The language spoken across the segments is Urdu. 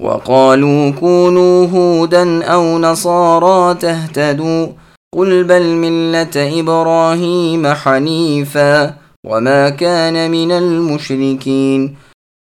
وقالوا كونوا هودا أو نصارى تهتدوا قل بل ملة إبراهيم حنيفا وما كان من المشركين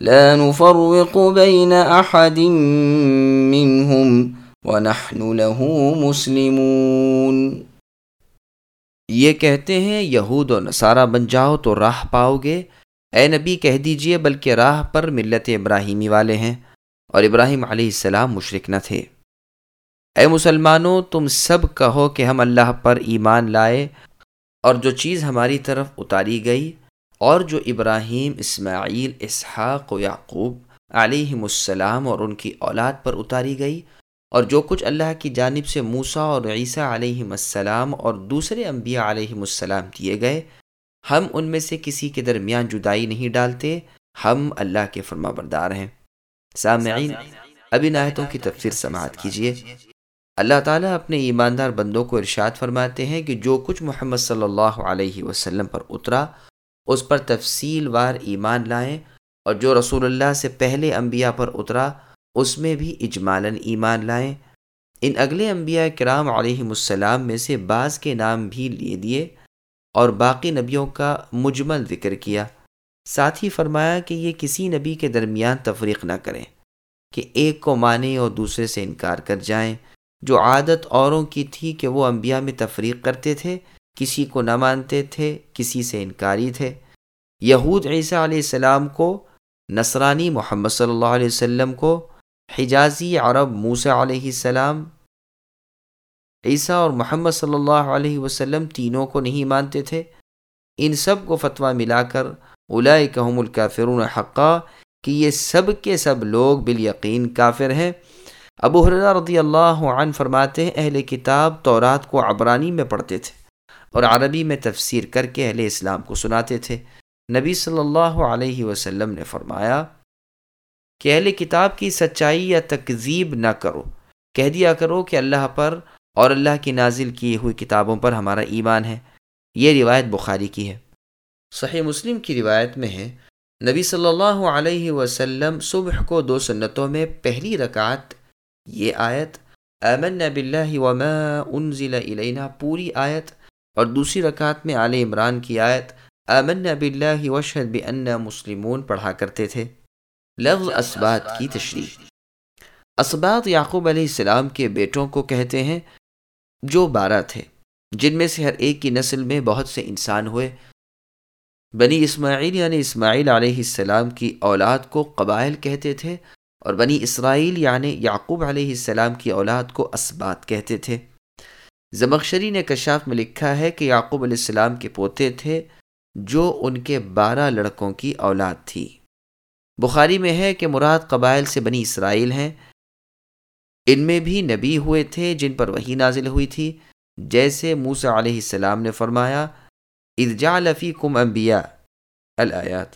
لا نفرق بين احد منهم ونحن له مسلمون۔ یہ کہتے ہیں، یہود و نصارہ بن جاؤ تو راہ پاؤ گے۔ اے نبی، کہہ دیجیے، بلکہ راہ پر ملت ابراہیمی والے ہیں۔ اور ابراہیم علیہ السلام مشرک نہ تھے۔ اے مسلمانوں، تم سب کہو کہ ہم اللہ پر ایمان لائے اور جو چیز ہماری طرف اتاری گئی اور جو ابراہیم، اسماعیل، اسحاق و یعقوب علیہم السلام اور ان کی اولاد پر اتاری گئی اور جو کچھ اللہ کی جانب سے موسا اور عیسیٰ علیہم السلام اور دوسرے انبیاء علیہم السلام دیے گئے، ہم ان میں سے کسی کے درمیان جدائی نہیں ڈالتے، ہم اللہ کے فرما بردار ہیں۔ سامعین اب ان آیتوں کی تفسیر سماعت کیجیے۔ اللہ تعالیٰ اپنے ایماندار بندوں کو ارشاد فرماتے ہیں کہ جو کچھ محمد صلی اللہ علیہ وسلم پر اترا اس پر تفصیل وار ایمان لائیں اور جو رسول اللہ سے پہلے انبیاء پر اترا، اس میں بھی اجمالاً ایمان لائیں۔ ان اگلے انبیاء کرام علیہ السلام میں سے بعض کے نام بھی لیے دیے اور باقی نبیوں کا مجمل ذکر کیا۔ ساتھ ہی فرمایا کہ یہ کسی نبی کے درمیان تفریق نہ کریں، کہ ایک کو مانیں اور دوسرے سے انکار کر جائیں۔ جو عادت اوروں کی تھی کہ وہ انبیاء میں تفریق کرتے تھے کسی کو نہ مانتے تھے، کسی سے انکاری تھے۔ یہود عیسیٰ علیہ السلام کو، نصرانی محمد صلی اللہ علیہ وسلم کو، حجازی عرب موسیٰ علیہ السلام، عیسیٰ اور محمد صلی اللہ علیہ وسلم تینوں کو نہیں مانتے تھے۔ ان سب کو فتویٰ ملا کر کہم الکافرون حقا کہ یہ سب کے سب لوگ بالیقین کافر ہیں۔ ابو حرہ رضی اللہ عنہ فرماتے ہیں، اہل کتاب تورات کو عبرانی میں پڑھتے تھے۔ اور عربی میں تفسیر کر کے اہل اسلام کو سناتے تھے۔ نبی صلی اللہ علیہ وسلم نے فرمایا کہ اہل کتاب کی سچائی یا تکذیب نہ کرو۔ کہہ دیا کرو کہ اللہ پر اور اللہ کی نازل کی ہوئی کتابوں پر ہمارا ایمان ہے۔ یہ روایت بخاری کی ہے۔ صحیح مسلم کی روایت میں ہے، نبی صلی اللہ علیہ وسلم صبح کو دو سنتوں میں پہلی رکعت یہ آیت امن باللہ وما انزل الینا، پوری آیت اور دوسری رکعت میں آل عمران کی آیت امن باللہ وشہد بان مسلمون پڑھا کرتے تھے۔ لفظ اسبات کی تشریح۔ اسبات یعقوب علیہ السلام کے بیٹوں کو کہتے ہیں، جو بارہ تھے، جن میں سے ہر ایک کی نسل میں بہت سے انسان ہوئے۔ بنی اسماعیل یعنی اسماعیل علیہ السلام کی اولاد کو قبائل کہتے تھے اور بنی اسرائیل یعنی یعقوب علیہ السلام کی اولاد کو اسبات کہتے تھے۔ زمخشری نے کشاف میں لکھا ہے کہ یعقوب علیہ السلام کے پوتے تھے جو ان کے بارہ لڑکوں کی اولاد تھی۔ بخاری میں ہے کہ مراد قبائل سے بنی اسرائیل ہیں۔ ان میں بھی نبی ہوئے تھے جن پر وہی نازل ہوئی تھی۔ جیسے موسا علیہ السلام نے فرمایا ارجا لفی کم امبیا الآیات۔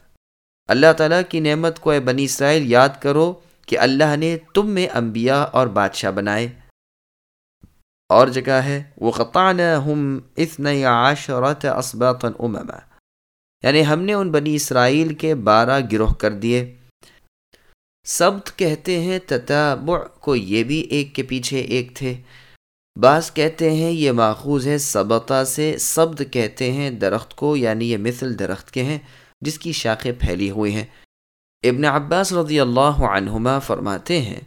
اللہ تعالیٰ کی نعمت کو اے بنی اسرائیل یاد کرو کہ اللہ نے تم میں انبیاء اور بادشاہ بنائے۔ اور جگہ ہے وہ قطان ہم اتنا عاشرت امما یعنی ہم نے ان بنی اسرائیل کے بارہ گروہ کر دیے۔ سبت کہتے ہیں تتابع، کو یہ بھی ایک کے پیچھے ایک تھے۔ بعض کہتے ہیں یہ ماخوذ ہے، سبتا سے سبد کہتے ہیں درخت کو یعنی یہ مثل درخت کے ہیں، جس کی شاخیں پھیلی ہوئی ہیں۔ ابن عباس رضی اللہ عنہما فرماتے ہیں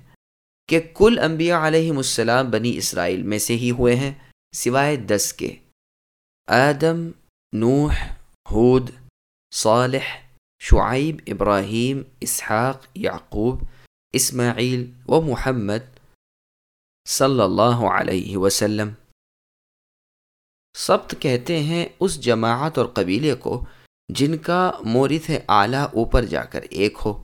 کہ کل انبیاء علیہ السلام بنی اسرائیل میں سے ہی ہوئے ہیں، سوائے دس کے۔ آدم، نوح حود صالح، شعیب، ابراہیم، اسحاق، یعقوب، اسماعیل و محمد صلی اللہ علیہ وسلم۔ سبت کہتے ہیں اس جماعت اور قبیلے کو جن کا مورث اعلیٰ اوپر جا کر ایک ہو۔